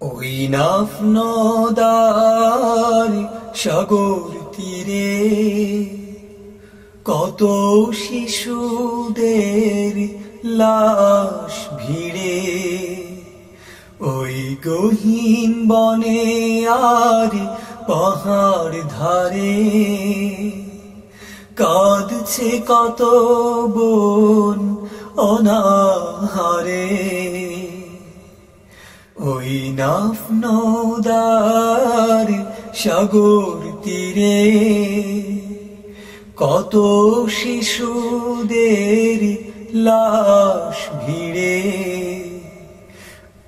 ওই নাফ নদার সাগর তীরে কত শিশুদের লাশ ভিড়ে। ওই গহীন বনে আর পাহাড় ধারে কাঁদছে কত বোন অনাহারে। ওই নাফ নদার সাগর তীরে, কত শিশুদের লাশ ভিড়ে।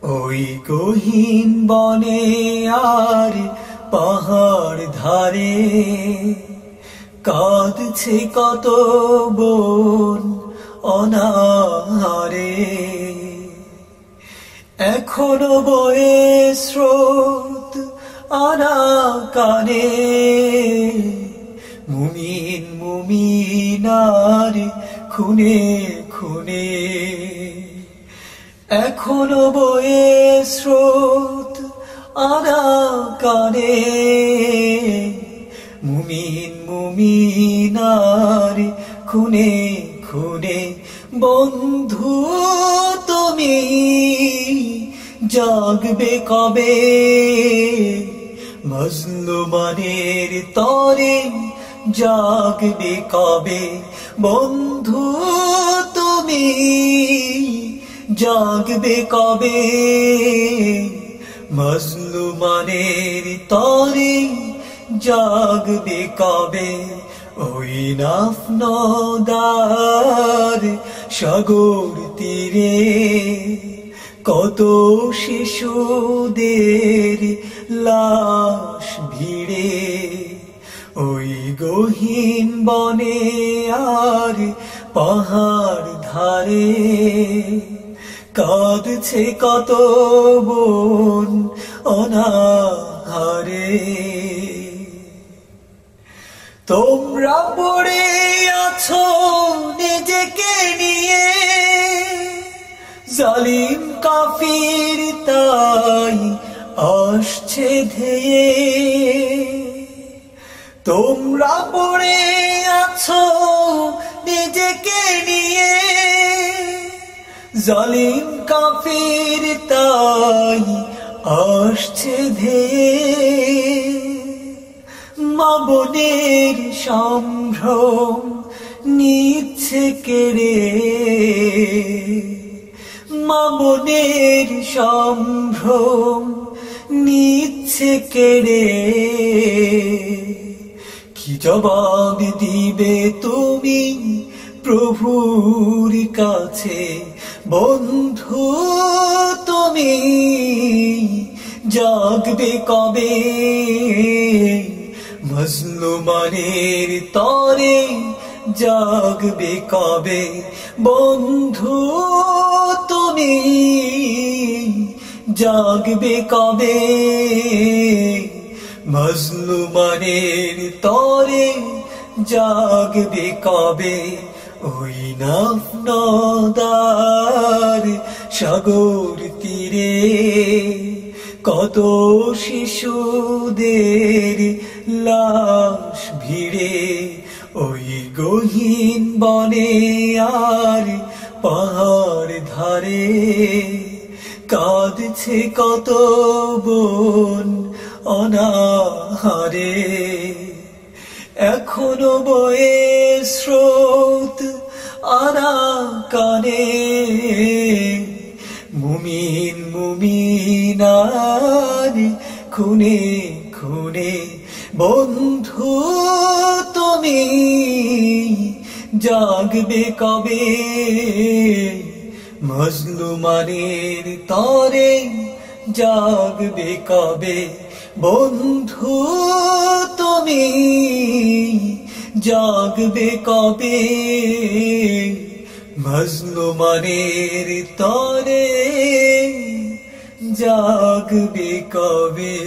ওই গহীন বনে আর পাহাড় ধারে, কাঁদছে কত বোন অনাহারে। এখনও বয়ে স্রোত আনা কানে মুমিন মুমিনার খুনে খুনে। এখনও বয়ে স্রোত আনা কানে মুমিন মুমিনার খুনে খুনে। বন্ধু তুমি জাগবে কবে? মজলুমানের তরে জাগবে কবে? বন্ধু তুমি জাগবে কবে? মজলুমানের তরে জাগবে কবে? ওই নাফ নদার সাগর তীরে কত শিশুদের লাশ ভিড়ে। ওই গহীন বনে আর পাহাড় ধারে। কাঁদছে কত বোন অনাহারে। তোমরা পড়ে আছো নিজেকে নিয়ে জালিম কাফির তাই আসছে ধেয়ে। তোমরা পড়ে আছো নিজেকে নিয়ে। জালিম কাফির তাই আসছে ধেয়ে। মা বোনের সম্ভ্রম নিচ্ছে কেড়ে। মা বোনের সম্ভ্রম নিচ্ছে কেড়ে। কি জবাব দিবে তুমি প্রভুর কাছে? বন্ধু তুমি জাগবে কবে? মজলুমানের তরে জাগবে কবে? বন্ধু তুমি জাগবে কবে? মজলুমানের তরে জাগবে কবে? ওই নদার সাগর তীরে কত শিশুদের লাশ ভিড়ে ওই গহীন বনে আর পাহাড় ধারে কাঁদছে কত বোন অনাহারে। এখনও বয়ে স্রোত আনা কানে। মুমিন মুমিনার খুনে খুনে বন্ধু জাগবে কবে? মজলুমানের তরে জাগবে কবে? বন্ধু তুমি জাগবে কবে? মজলুমানের তরে জাগবে কবে?